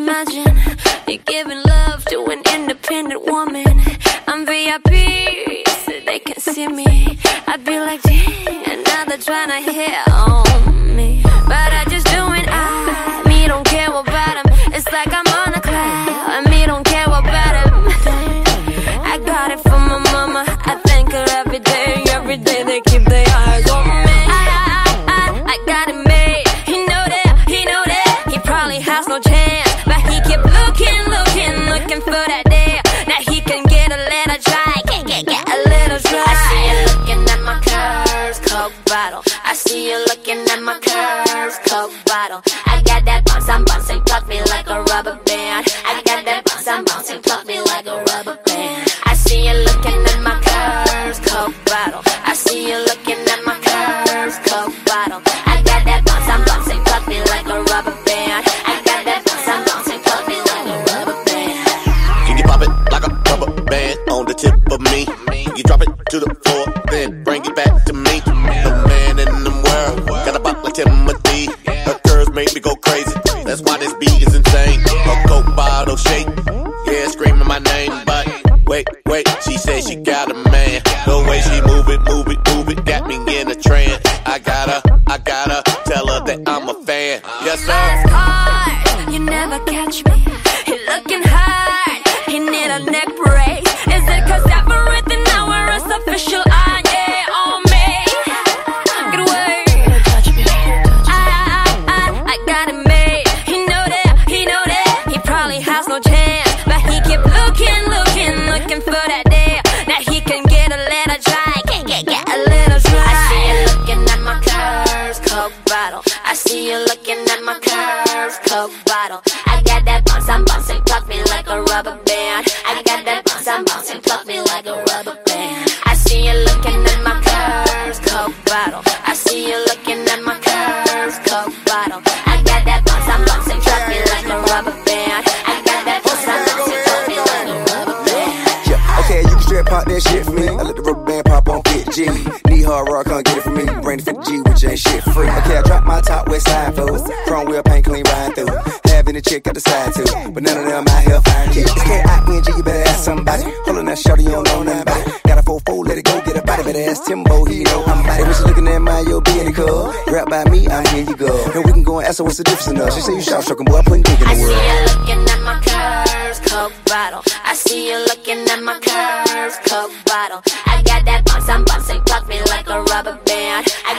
imagine me giving love to an independent woman? I'm VIP, so they can see me. I'd be like, dang, now they're trying to hit coke bottle. I see you looking at my curves, coke bottle. I got that bounce, I'm bouncing, pluck me like a rubber band. I got that bounce, I'm bouncing, pluck me like a rubber band. I see you looking at my curves, coke bottle. I see you looking beat is insane. Her coke bottle shake, yeah, screaming my name. But wait, wait, she said she got a man. The way she move it, move it, coke bottle. I see you looking at my curves, coke bottle. I got that bounce, I'm bouncing, pluck me like a rubber band. I got that bounce, I'm bouncing, pluck me like a rubber band. I see you looking at my curves, coke bottle. I see you looking at my curves, coke bottle. I got that bounce, I'm bouncing, pluck me like a rubber band. I got that bounce, I'm bouncing, pluck me like a rubber band. Okay, you can straight pop that shit for me. I let the rubber band pop on 50G. Need hard rock, can't get it from me. Bring the 50G, which ain't shit free. Okay, I drop my top west side food. Chrome wheel paint clean ride through. Having a chick at the side too. But none of them out here fine kids. K-I-N-G, you better ask somebody. Hold on that shorty, you don't know nothing about it. Got a 4-4, let it go, get a body. Better ask Timbo, he know I'm about it. She looking at my, yo, be in the club. Rap by me, I'm here you go. And we can go and ask her what's the difference in us. She say you shot stroking, boy, I putting dick in the world. I see you looking at my curves, coke bottle. I see you looking at my curves, coke bottle. I got that bounce, I'm bouncing, pluck me like a rubber band.